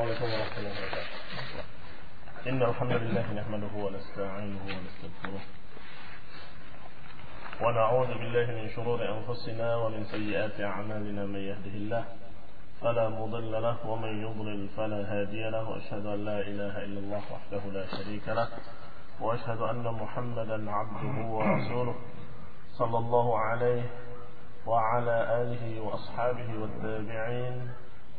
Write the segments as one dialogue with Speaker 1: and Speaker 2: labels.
Speaker 1: عليكم ورحمة الله وبركاته. إن الحمد لله نحمده ونستعينه ونستغفره. ونعوذ بالله من شرور أنفسنا ومن سيئات أعمالنا من يهده الله فلا مضل له ومن يضلل فلا هادي له وأشهد أن لا إله إلا الله وحده لا شريك له وأشهد أن محمدا عبده ورسوله صلى الله عليه وعلى آله وأصحابه والتابعين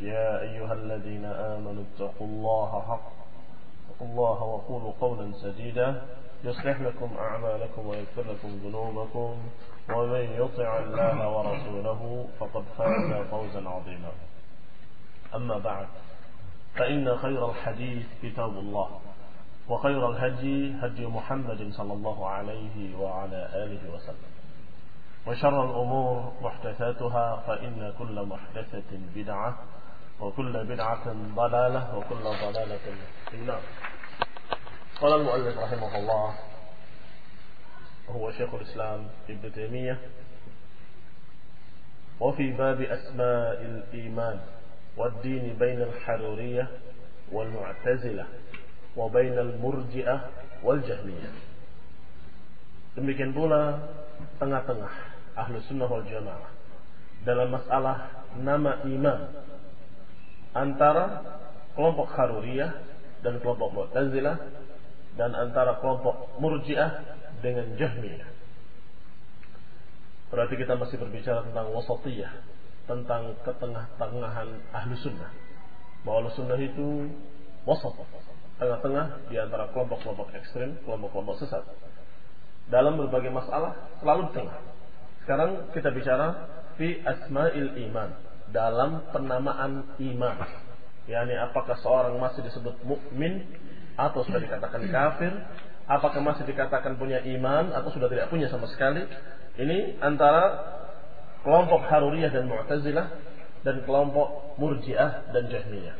Speaker 1: يا أيها الذين آمنوا اتقوا الله حق اتقوا الله وقولوا قولا سديدا يصلح لكم أعمالكم ويغفر لكم ذنوبكم ومن يطع الله ورسوله فقد فاز فوزا عظيما. أما بعد فإن خير الحديث كتاب الله وخير الهدي هدي محمد صلى الله عليه وعلى آله وسلم. وشر الأمور محدثاتها فإن كل محدثة بدعة وكل بدعة ضلالة وكل ضلالة في النار. قال المؤلف رحمه الله هو شيخ الإسلام ابن تيمية وفي باب أسماء الإيمان والدين بين الحرورية والمعتزلة وبين المرجئة والجهمية. Demikian pula tengah-tengah ahlu sunnah wal jamaah dalam masalah nama iman antara kelompok Haruriyah dan kelompok Mu'tazilah dan antara kelompok Murji'ah dengan Jahmiyah. Berarti kita masih berbicara tentang wasatiyah, tentang ketengah-tengahan ahlu sunnah. Bahwa ahlu sunnah itu wasat, tengah-tengah di antara kelompok-kelompok ekstrim, kelompok-kelompok sesat. Dalam berbagai masalah selalu tengah. Sekarang kita bicara fi asma'il iman, dalam penamaan iman. yakni apakah seorang masih disebut mukmin atau sudah dikatakan kafir, apakah masih dikatakan punya iman atau sudah tidak punya sama sekali. Ini antara kelompok Haruriyah dan Mu'tazilah dan kelompok Murji'ah dan Jahmiyah.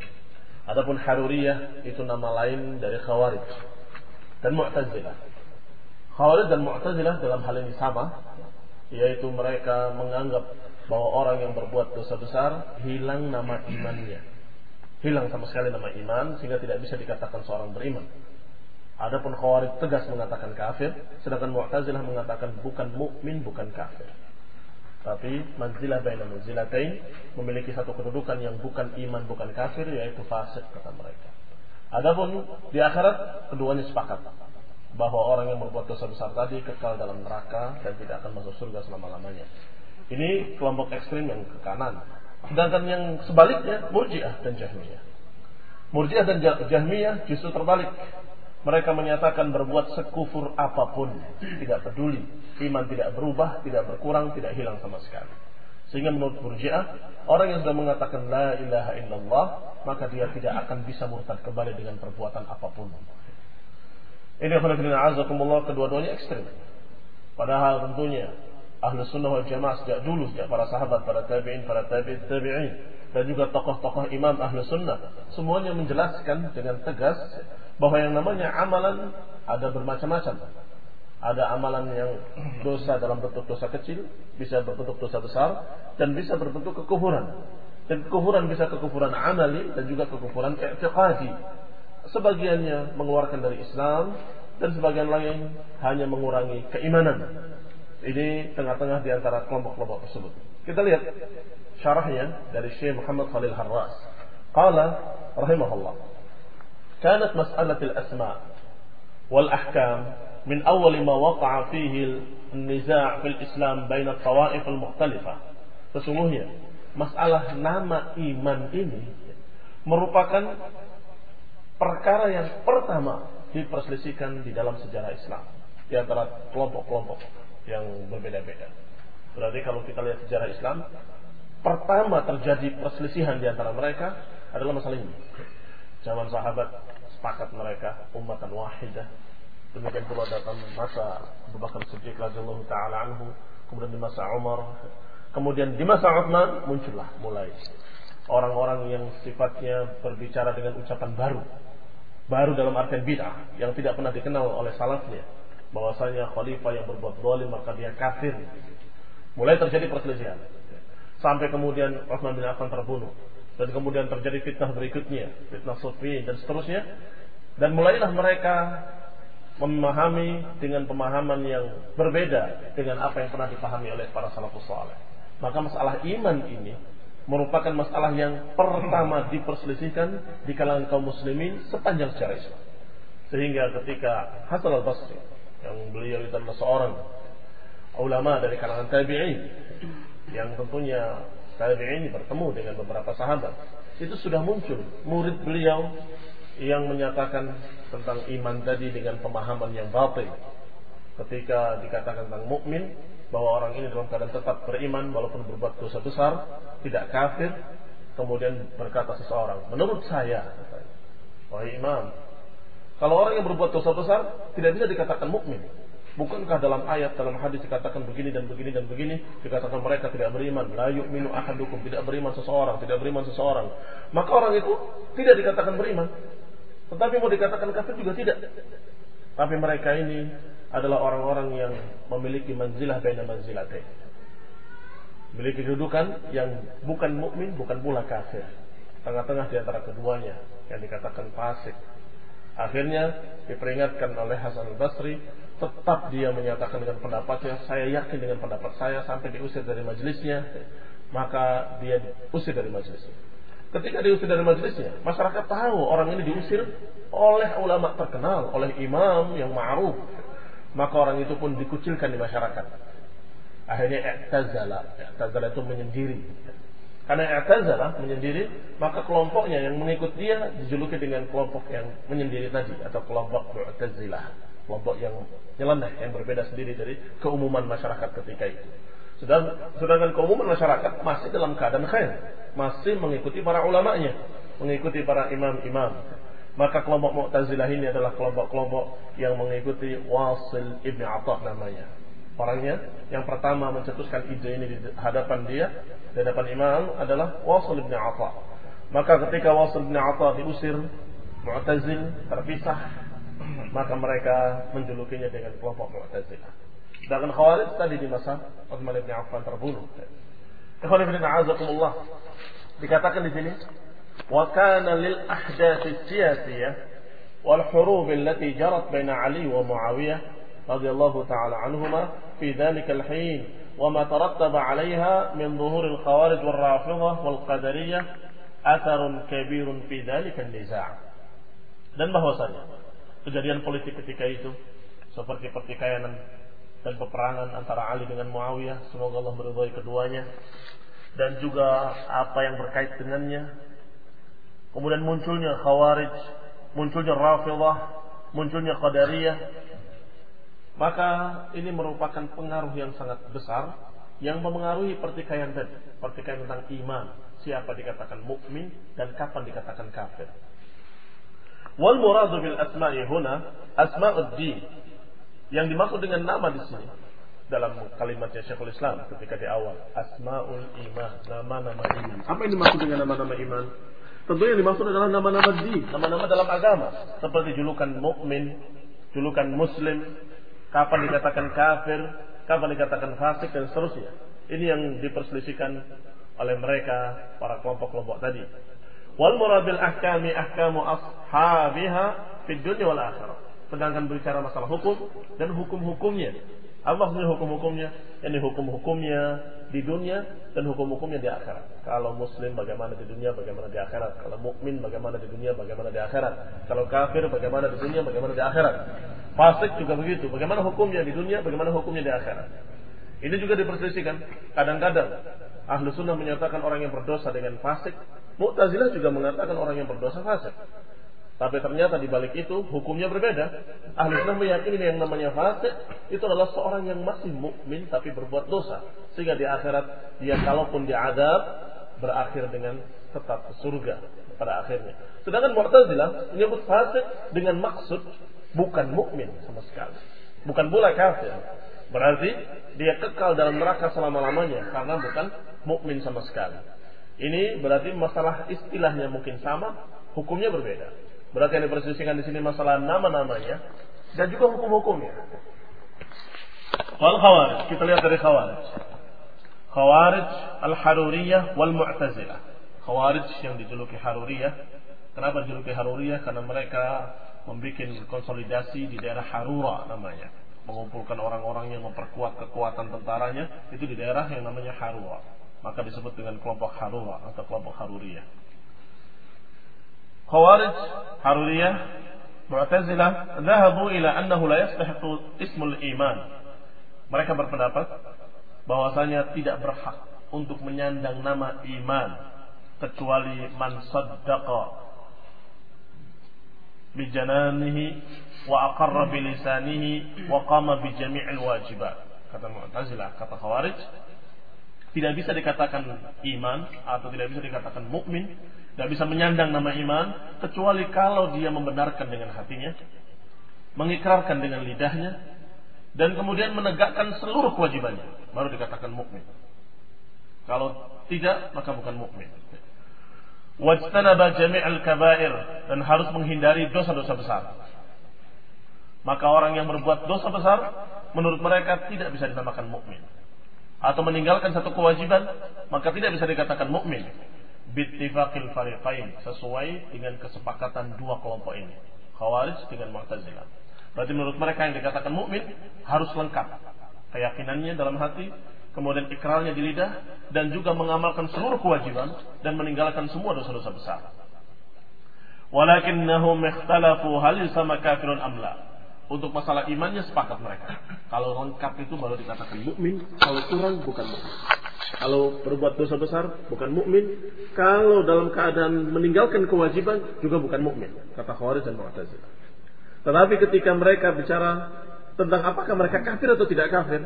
Speaker 1: Adapun Haruriyah itu nama lain dari Khawarij dan Mu'tazilah. Khawarij dan Mu'tazilah dalam hal ini sama, yaitu mereka menganggap bahwa orang yang berbuat dosa besar hilang nama imannya. Hilang sama sekali nama iman sehingga tidak bisa dikatakan seorang beriman. Adapun Khawarij tegas mengatakan kafir, sedangkan Mu'tazilah mengatakan bukan mukmin, bukan kafir. Tapi manzilah baina manzilatain memiliki satu kedudukan yang bukan iman, bukan kafir yaitu fasik kata mereka. Adapun di akhirat keduanya sepakat bahwa orang yang berbuat dosa besar tadi kekal dalam neraka dan tidak akan masuk surga selama-lamanya. Ini kelompok ekstrim yang ke kanan. Sedangkan yang sebaliknya Murji'ah dan Jahmiyah. Murji'ah dan Jahmiyah justru terbalik. Mereka menyatakan berbuat sekufur apa pun, tidak peduli. Iman tidak berubah, tidak berkurang, tidak hilang sama sekali. Sehingga menurut Murji'ah, orang yang sudah mengatakan la ilaha illallah, maka dia tidak akan bisa murtad kembali dengan perbuatan apa pun. Ini azakumullah kedua-duanya ekstrim. Padahal tentunya ahlu sunnah wal jamaah sejak dulu sejak para sahabat, para tabi'in, para tabi'in, tabi'in dan juga tokoh-tokoh imam ahlu sunnah semuanya menjelaskan dengan tegas bahwa yang namanya amalan ada bermacam-macam. Ada amalan yang dosa dalam bentuk dosa kecil, bisa berbentuk dosa besar, dan bisa berbentuk kekufuran. Dan kekufuran bisa kekufuran amali dan juga kekufuran i'tiqadi. Sebagiannya mengeluarkan dari Islam dan sebagian lain hanya mengurangi keimanan ini tengah-tengah di antara kelompok-kelompok tersebut. Kita lihat syarahnya dari Syekh Muhammad Khalil Harras. Qala rahimahullah. Kanat mas'alatul asma wal ahkam min awal ma waqa'a fihi an-niza' fil Islam bain at-tawa'if al-mukhtalifah. Sesungguhnya masalah nama iman ini merupakan perkara yang pertama diperselisihkan di dalam sejarah Islam di antara kelompok-kelompok yang berbeda-beda. Berarti kalau kita lihat sejarah Islam, pertama terjadi perselisihan di antara mereka adalah masalah ini. Zaman sahabat sepakat mereka ummatan wahidah. Demikian pula datang masa Abu Bakar Siddiq radhiyallahu taala anhu, kemudian di masa Umar, kemudian di masa Utsman muncullah mulai orang-orang yang sifatnya berbicara dengan ucapan baru. Baru dalam artian bid'ah yang tidak pernah dikenal oleh salafnya. Bahwasanya khalifah yang berbuat zalim maka dia kafir. Mulai terjadi perselisihan. Sampai kemudian Utsman bin Affan terbunuh dan kemudian terjadi fitnah berikutnya, fitnah Sufi dan seterusnya. Dan mulailah mereka memahami dengan pemahaman yang berbeda dengan apa yang pernah dipahami oleh para salafus saleh. Maka masalah iman ini merupakan masalah yang pertama diperselisihkan di kalangan kaum muslimin sepanjang sejarah Islam. Sehingga ketika Hasan al-Basri yang beliau itu adalah seorang ulama dari kalangan tabi'in. Yang tentunya tabi'in bertemu dengan beberapa sahabat. Itu sudah muncul murid beliau yang menyatakan tentang iman tadi dengan pemahaman yang batil. Ketika dikatakan tentang mukmin bahwa orang ini dalam keadaan tetap beriman walaupun berbuat dosa besar tidak kafir kemudian berkata seseorang menurut saya wahai imam kalau orang yang berbuat dosa besar tidak bisa dikatakan mukmin Bukankah dalam ayat dalam hadis dikatakan begini dan begini dan begini dikatakan mereka tidak beriman, la yu'minu ahadukum, tidak beriman seseorang, tidak beriman seseorang. Maka orang itu tidak dikatakan beriman. Tetapi mau dikatakan kafir juga tidak. Tapi mereka ini adalah orang-orang yang memiliki manzilah baina manzilatain. Memiliki kedudukan yang bukan mukmin, bukan pula kafir. Tengah-tengah di antara keduanya yang dikatakan fasik. Akhirnya diperingatkan oleh Hasan al-Basri tetap dia menyatakan dengan pendapatnya, saya yakin dengan pendapat saya sampai diusir dari majelisnya, maka dia diusir dari majelisnya. Ketika diusir dari majelisnya, masyarakat tahu orang ini diusir oleh ulama terkenal, oleh imam yang ma'ruf. Maka orang itu pun dikucilkan di masyarakat. Akhirnya i'tazala. I'tazala itu menyendiri. Karena i'tazala menyendiri, maka kelompoknya yang mengikut dia dijuluki dengan kelompok yang menyendiri tadi atau kelompok Mu'tazilah kelompok yang nyeleneh yang berbeda sendiri dari keumuman masyarakat ketika itu. Sedangkan, sedangkan keumuman masyarakat masih dalam keadaan khair, masih mengikuti para ulamanya, mengikuti para imam-imam. Maka kelompok Mu'tazilah ini adalah kelompok-kelompok yang mengikuti Wasil Ibn Atta namanya. Orangnya yang pertama mencetuskan ide ini di hadapan dia, di hadapan imam adalah Wasil Ibn Atta. Maka ketika Wasil Ibn Atta diusir, Mu'tazil terpisah maka mereka menjulukinya dengan kelompok Mu'tazilah. Sedangkan Khawarij tadi di masa Utsman bin Affan terbunuh. Ikhwan ibn a'azakumullah. Dikatakan di sini, "Wa kana lil ahdath siyasiyah wal hurub allati jarat baina Ali wa Muawiyah radhiyallahu taala anhuma fi dzalikal hin wa ma tarattaba 'alaiha min dhuhuril khawarij wal rafidhah wal qadariyah atharun kabirun fi dan bahwasanya kejadian politik ketika itu seperti pertikaian dan peperangan antara Ali dengan Muawiyah semoga Allah meridhai keduanya dan juga apa yang berkait dengannya. Kemudian munculnya Khawarij munculnya Rafidah munculnya Qadariyah maka ini merupakan pengaruh yang sangat besar yang memengaruhi pertikaian tadi pertikaian tentang iman. Siapa dikatakan mukmin dan kapan dikatakan kafir. Wal muradu bil asma'i huna asma'ud-din. Yang dimaksud dengan nama di sini dalam kalimatnya Syekhul Islam ketika di awal asmaul iman nama-nama iman. Apa yang dimaksud dengan nama-nama iman? Tentunya yang dimaksud adalah nama-nama di nama-nama dalam agama. Seperti julukan mukmin julukan muslim kapan dikatakan kafir kapan dikatakan fasik dan seterusnya ini yang diperselisihkan oleh mereka para kelompok-kelompok tadi Wal murabil ahkami ahkamu ashabiha fid dunya wal akhirah. Sedangkan berbicara masalah hukum dan hukum-hukumnya. Apa hukum-hukumnya? Ini hukum-hukumnya di dunia dan hukum-hukumnya di akhirat. Kalau muslim bagaimana di dunia, bagaimana di akhirat. Kalau mukmin bagaimana di dunia, bagaimana di akhirat. Kalau kafir bagaimana di dunia, bagaimana di akhirat. Fasik juga begitu. Bagaimana hukumnya di dunia, bagaimana hukumnya di akhirat. Ini juga diperselisihkan. Kadang-kadang ahlu sunnah menyatakan orang yang berdosa dengan fasik Mu'tazilah juga mengatakan orang yang berdosa fasik. Tapi ternyata di balik itu hukumnya berbeda. Ahli sunnah meyakini yang namanya fasik itu adalah seorang yang masih mukmin tapi berbuat dosa. Sehingga di akhirat dia kalaupun diadab berakhir dengan tetap surga pada akhirnya. Sedangkan Mu'tazilah menyebut fasik dengan maksud bukan mukmin sama sekali. Bukan pula kafir. Berarti dia kekal dalam neraka selama-lamanya karena bukan mukmin sama sekali. Ini berarti masalah istilahnya mungkin sama, hukumnya berbeda. Berarti yang diperselisihkan di sini masalah nama-namanya dan juga hukum-hukumnya. Wal khawarij, kita lihat dari khawarij. Khawarij al-Haruriyah wal Mu'tazilah. Khawarij yang dijuluki Haruriyah. Kenapa dijuluki Haruriyah? Karena mereka membuat konsolidasi di daerah Harura namanya. Mengumpulkan orang-orang yang memperkuat kekuatan tentaranya itu di daerah yang namanya Harura. Maka disebut dengan kelompok Harura atau kelompok Haruriyah. Khawarij Haruriyah Mu'tazilah dhahabu ila annahu la yastahiqu ismul iman. Mereka berpendapat bahwasanya tidak berhak untuk menyandang nama iman kecuali man saddaqa bijananihi wa aqarra bilisanihi wa qama bi jami'il wajibat kata Mu'tazilah kata Khawarij tidak bisa dikatakan iman atau tidak bisa dikatakan mukmin, tidak bisa menyandang nama iman kecuali kalau dia membenarkan dengan hatinya, mengikrarkan dengan lidahnya, dan kemudian menegakkan seluruh kewajibannya, baru dikatakan mukmin. Kalau tidak, maka bukan mukmin. Wajtanaba jami'al kabair dan harus menghindari dosa-dosa besar. Maka orang yang berbuat dosa besar menurut mereka tidak bisa dinamakan mukmin atau meninggalkan satu kewajiban maka tidak bisa dikatakan mukmin bittifaqil fariqain sesuai dengan kesepakatan dua kelompok ini khawarij dengan mu'tazilah berarti menurut mereka yang dikatakan mukmin harus lengkap keyakinannya dalam hati kemudian ikrarnya di lidah dan juga mengamalkan seluruh kewajiban dan meninggalkan semua dosa-dosa besar walakinnahum ikhtalafu hal sama kafirun amla untuk masalah imannya sepakat mereka. Kalau lengkap itu baru dikatakan mukmin, kalau kurang bukan mukmin. Kalau berbuat dosa besar bukan mukmin, kalau dalam keadaan meninggalkan kewajiban juga bukan mukmin, kata Khawarij dan Mu'tazilah. Tetapi ketika mereka bicara tentang apakah mereka kafir atau tidak kafir,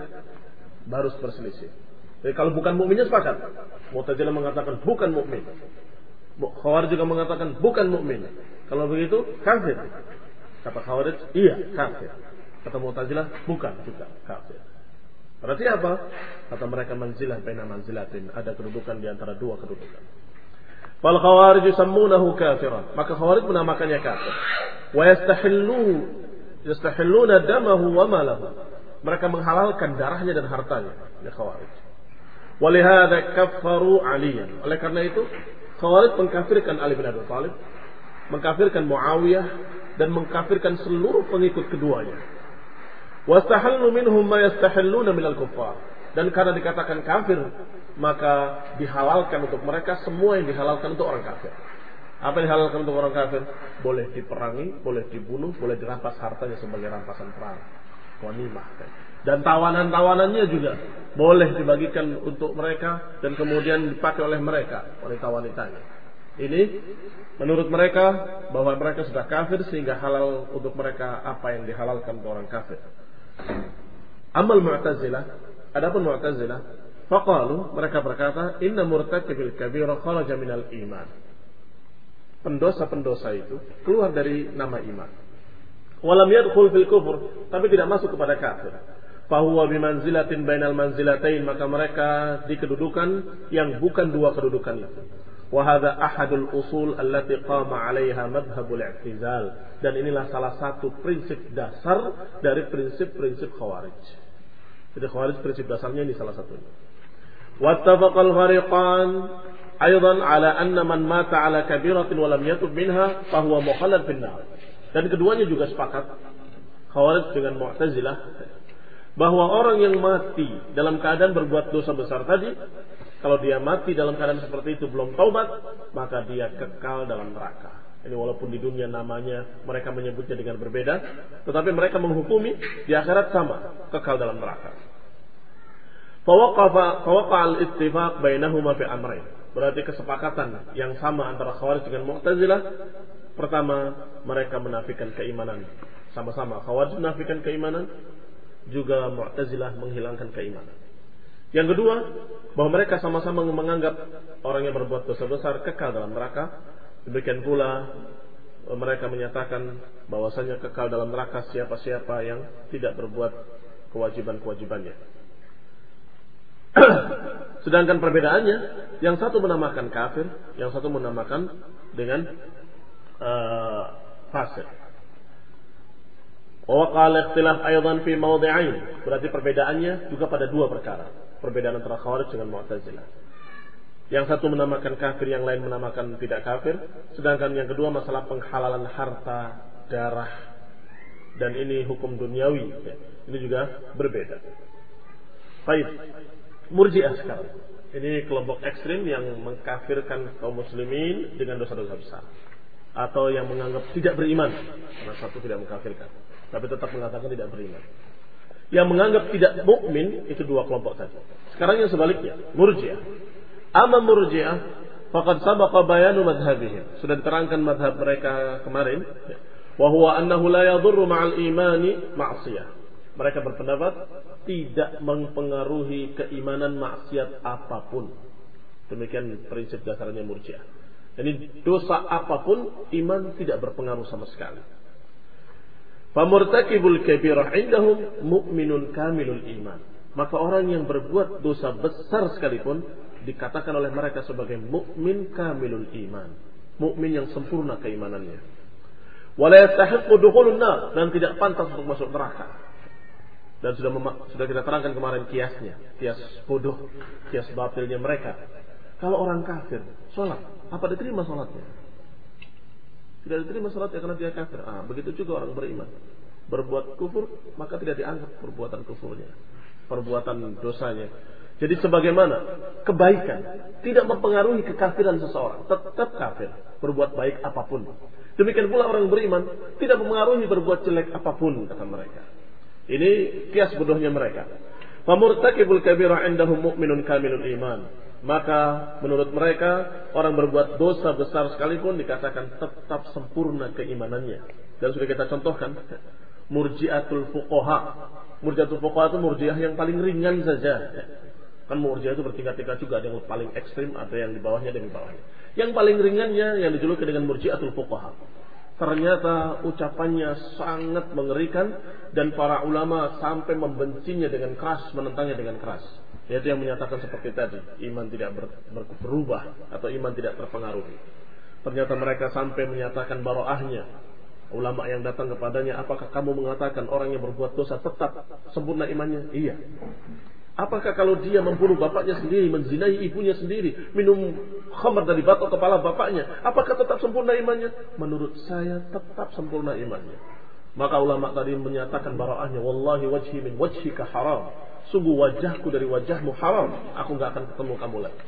Speaker 1: baru berselisih. Jadi kalau bukan mukminnya sepakat. Mu'tazilah mengatakan bukan mukmin. Khawarij juga mengatakan bukan mukmin. Kalau begitu kafir. Kata Khawarij, iya kafir. Kata Mu'tazilah, bukan juga kafir. Berarti apa? Kata mereka manzilah baina manzilatin. Ada kedudukan di antara dua kedudukan. Fal khawarij yusammunahu kafiran. Maka khawarij menamakannya kafir. Wa yastahillu yastahilluna damahu wa malahu. Mereka menghalalkan darahnya dan hartanya. Ini khawarij. Walihada kaffaru aliyan. Oleh karena itu, khawarij mengkafirkan Ali bin Abi Thalib. Mengkafirkan Muawiyah dan mengkafirkan seluruh pengikut keduanya. Wastahallu minhum ma yastahilluna minal kuffar. Dan karena dikatakan kafir, maka dihalalkan untuk mereka semua yang dihalalkan untuk orang kafir. Apa yang dihalalkan untuk orang kafir? Boleh diperangi, boleh dibunuh, boleh dirampas hartanya sebagai rampasan perang. Wanimah. Dan tawanan-tawanannya juga boleh dibagikan untuk mereka dan kemudian dipakai oleh mereka, wanita-wanitanya. Ini Menurut mereka bahwa mereka sudah kafir sehingga halal untuk mereka apa yang dihalalkan untuk orang kafir. Amal Mu'tazilah, adapun Mu'tazilah, faqalu mereka berkata, "Inna murtakibil kabira kharaja minal iman." Pendosa-pendosa itu keluar dari nama iman. Walam yadkhul fil kufur, tapi tidak masuk kepada kafir. Fahuwa bimanzilatin bainal manzilatain, maka mereka di kedudukan yang bukan dua kedudukan itu. Wahada ahadul usul allati qama 'alaiha madhhabul i'tizal dan inilah salah satu prinsip dasar dari prinsip-prinsip khawarij. Jadi khawarij prinsip dasarnya ini salah satunya. Fariqan aidan ala anna man mata ala kabiratin wa lam yatub minha fahuwa mukhallad fin nar. Dan keduanya juga sepakat khawarij dengan Mu'tazilah bahwa orang yang mati dalam keadaan berbuat dosa besar tadi kalau dia mati dalam keadaan seperti itu belum taubat, maka dia kekal dalam neraka. Ini walaupun di dunia namanya mereka menyebutnya dengan berbeda, tetapi mereka menghukumi di akhirat sama, kekal dalam neraka. Fawaqa al-ittifaq bainahuma fi amrayn. Berarti kesepakatan yang sama antara Khawarij dengan Mu'tazilah. Pertama, mereka menafikan keimanan. Sama-sama Khawarij menafikan keimanan, juga Mu'tazilah menghilangkan keimanan. Yang kedua, bahwa mereka sama-sama menganggap orang yang berbuat dosa besar kekal dalam neraka. Demikian pula mereka menyatakan bahwasanya kekal dalam neraka siapa-siapa yang tidak berbuat kewajiban-kewajibannya. Sedangkan perbedaannya, yang satu menamakan kafir, yang satu menamakan dengan uh, fasik. Waqal ikhtilaf aydan fi mawdi'ain. Berarti perbedaannya juga pada dua perkara. Perbedaan antara Khawarij dengan Mu'tazilah. Yang satu menamakan kafir, yang lain menamakan tidak kafir. Sedangkan yang kedua masalah penghalalan harta, darah. Dan ini hukum duniawi. Ini juga berbeda. Baik. Murji'ah sekarang. Ini kelompok ekstrim yang mengkafirkan kaum muslimin dengan dosa-dosa besar. Atau yang menganggap tidak beriman. Karena satu tidak mengkafirkan tapi tetap mengatakan tidak beriman. Yang menganggap tidak mukmin itu dua kelompok tadi. Sekarang yang sebaliknya, Murji'ah. Ama Murji'ah faqad sabaqa bayanu madhhabihim. Sudah diterangkan madhab mereka kemarin. Wa huwa annahu la yadurru ma'al imani ma'siyah. Mereka berpendapat tidak mempengaruhi keimanan maksiat apa pun. Demikian prinsip dasarnya Murji'ah. Jadi dosa apa pun iman tidak berpengaruh sama sekali. Famurtakibul kabirah indahum mu'minun kamilul iman. Maka orang yang berbuat dosa besar sekalipun dikatakan oleh mereka sebagai mukmin kamilul iman. Mukmin yang sempurna keimanannya. Wala dan tidak pantas untuk masuk neraka. Dan sudah sudah kita terangkan kemarin kiasnya, kias bodoh, kias batilnya mereka. Kalau orang kafir, sholat, apa diterima sholatnya? Tidak diterima salatnya karena dia kafir. Ah, begitu juga orang beriman. Berbuat kufur, maka tidak dianggap perbuatan kufurnya. Perbuatan dosanya. Jadi sebagaimana kebaikan tidak mempengaruhi kekafiran seseorang, tetap kafir, berbuat baik apa pun. Demikian pula orang beriman tidak mempengaruhi berbuat jelek apa pun kata mereka. Ini kias bodohnya mereka. Famurtakibul kabira indahum mu'minun kamilul iman maka menurut mereka orang berbuat dosa besar sekalipun dikatakan tetap sempurna keimanannya. Dan sudah kita contohkan murjiatul fuqaha. Murjiatul fuqaha itu murjiah yang paling ringan saja. Kan murjiah itu bertingkat-tingkat juga ada yang paling ekstrim, ada yang di bawahnya dan di bawahnya. Yang paling ringannya yang dijuluki dengan murjiatul fuqaha. Ternyata ucapannya sangat mengerikan dan para ulama sampai membencinya dengan keras, menentangnya dengan keras. Yaitu yang menyatakan seperti tadi, iman tidak ber, ber, berubah atau iman tidak terpengaruhi. Ternyata mereka sampai menyatakan baroahnya. Ulama yang datang kepadanya, apakah kamu mengatakan orang yang berbuat dosa tetap sempurna imannya? Iya. Apakah kalau dia membunuh bapaknya sendiri, menzinai ibunya sendiri, minum khamar dari batok kepala bapaknya, apakah tetap sempurna imannya? Menurut saya tetap sempurna imannya. Maka ulama tadi menyatakan baroahnya, wallahi wajhi min wajhika haram Sungguh wajahku dari wajahmu haram. Aku nggak akan ketemu kamu lagi.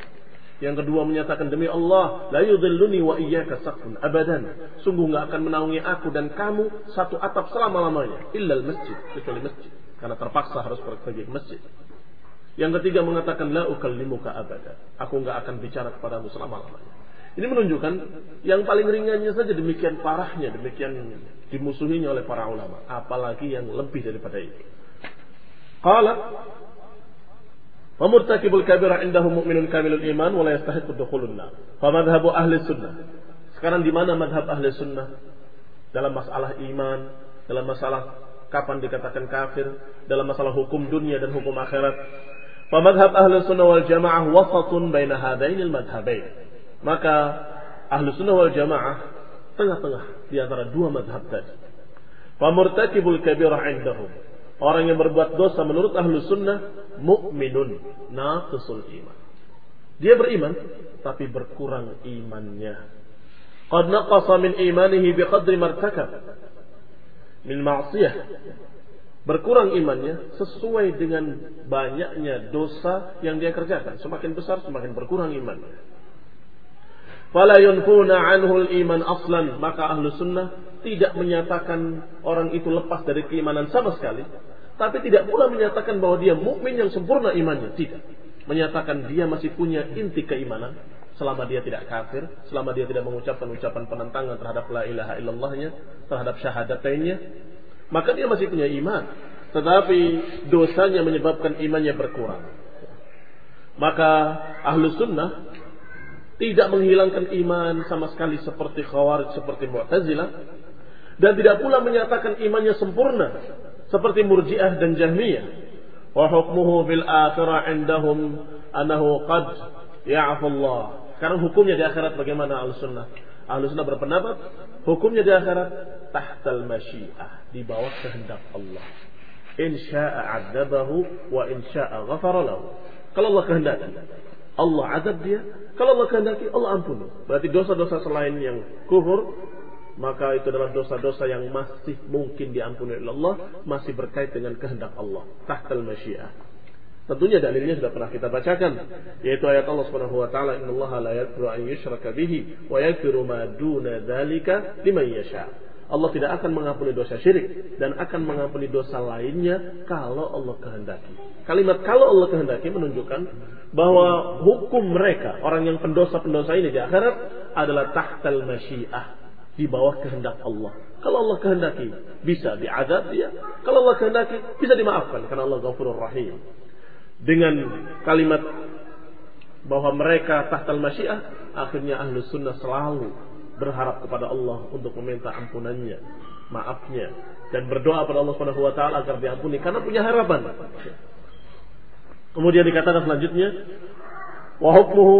Speaker 1: Yang kedua menyatakan demi Allah, la yudhilluni wa iyyaka saqfun abadan. Sungguh nggak akan menaungi aku dan kamu satu atap selama-lamanya, illal masjid, kecuali masjid. Karena terpaksa harus pergi ke masjid. Yang ketiga mengatakan la ukallimuka abada. Aku nggak akan bicara kepadamu selama-lamanya. Ini menunjukkan yang paling ringannya saja demikian parahnya, demikian dimusuhinya oleh para ulama. Apalagi yang lebih daripada itu. Qala wa murtakibul kabira indahu mu'minun kamilul iman wa la yastahiqu dukhulun ahli sunnah. Sekarang di mana madhab ahli sunnah? Dalam masalah iman, dalam masalah kapan dikatakan kafir, dalam masalah hukum dunia dan hukum akhirat. Fa madhab ahli sunnah wal jamaah wasatun baina hadainil madhabain. Maka ahli sunnah wal jamaah tengah-tengah di antara dua madhab tadi. Fa murtakibul kabira indahum Orang yang berbuat dosa menurut ahlu sunnah mukminun naqisul iman. Dia beriman tapi berkurang imannya. Qad naqasa min imanihi biqadri martakab min ma'siyah. Berkurang imannya sesuai dengan banyaknya dosa yang dia kerjakan. Semakin besar semakin berkurang imannya. Fala yunfuna anhu iman aslan. Maka ahlu sunnah tidak menyatakan orang itu lepas dari keimanan sama sekali tapi tidak pula menyatakan bahwa dia mukmin yang sempurna imannya. Tidak. Menyatakan dia masih punya inti keimanan selama dia tidak kafir, selama dia tidak mengucapkan ucapan penentangan terhadap la ilaha illallahnya, terhadap syahadatainnya, maka dia masih punya iman. Tetapi dosanya menyebabkan imannya berkurang. Maka ahlu sunnah tidak menghilangkan iman sama sekali seperti khawarij, seperti mu'tazilah. Dan tidak pula menyatakan imannya sempurna seperti murjiah dan jahmiyah. Wa hukmuhu bil akhirah indahum anahu qad ya'afullah. Sekarang hukumnya di akhirat bagaimana ahlu sunnah? Ahlu sunnah berpendapat hukumnya di akhirat tahtal masyiah di bawah kehendak Allah. In sya'a adabahu wa in sya'a ghafara lahu. Kalau Allah kehendaki, Allah azab dia. Kalau Allah kehendaki, Allah ampuni. Berarti dosa-dosa selain yang kufur, maka itu adalah dosa-dosa yang masih mungkin diampuni oleh Allah, masih berkait dengan kehendak Allah. Tahtal masyiah. Tentunya dalilnya sudah pernah kita bacakan, yaitu ayat Allah Subhanahu wa taala, "Innallaha la yaghfiru an yushraka bihi wa yaghfiru ma duna dzalika liman yasha." Allah tidak akan mengampuni dosa syirik dan akan mengampuni dosa lainnya kalau Allah kehendaki. Kalimat kalau Allah kehendaki menunjukkan bahwa hukum mereka, orang yang pendosa-pendosa ini di akhirat adalah tahtal masyiah, di bawah kehendak Allah. Kalau Allah kehendaki bisa diadab dia, kalau Allah kehendaki bisa dimaafkan karena Allah Ghafurur Rahim. Dengan kalimat bahwa mereka tahtal masyiah, akhirnya ahlu sunnah selalu berharap kepada Allah untuk meminta ampunannya, maafnya, dan berdoa kepada Allah Subhanahu wa taala agar diampuni karena punya harapan. Kemudian dikatakan selanjutnya, wa hukmuhu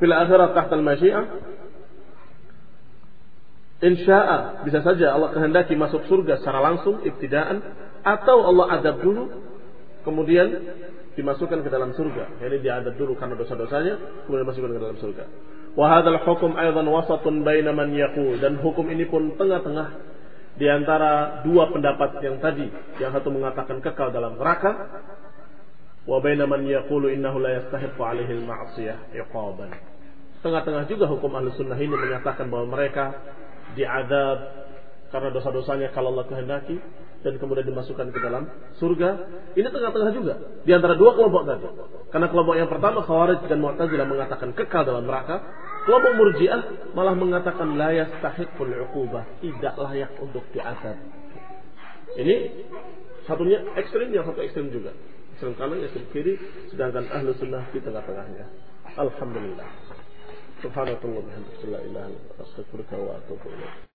Speaker 1: fil akhirat tahta al-masyiah Insya'a bisa saja Allah kehendaki masuk surga secara langsung ibtidaan atau Allah adab dulu kemudian dimasukkan ke dalam surga. Jadi diadab dulu karena dosa-dosanya kemudian dimasukkan ke dalam surga. Wahadal hukum aydan wasatun baina man yaqul dan hukum ini pun tengah-tengah di antara dua pendapat yang tadi, yang satu mengatakan kekal dalam neraka wa baina man yaqulu innahu la yastahiqu alaihi al-ma'siyah iqaban. Tengah-tengah juga hukum ahli sunnah ini menyatakan bahwa mereka diadab karena dosa-dosanya kalau Allah kehendaki dan kemudian dimasukkan ke dalam surga. Ini tengah-tengah juga di antara dua kelompok tadi. Karena kelompok yang pertama Khawarij dan Mu'tazilah mengatakan kekal dalam neraka, kelompok Murji'ah malah mengatakan la yastahiqul 'uqubah, tidak layak untuk diazab. Ini satunya ekstrim yang satu ekstrim juga. Ekstrim kanan, ekstrim kiri, sedangkan ahlu sunnah di tengah-tengahnya. Alhamdulillah. Subhanallah wa bihamdihi la ilaha.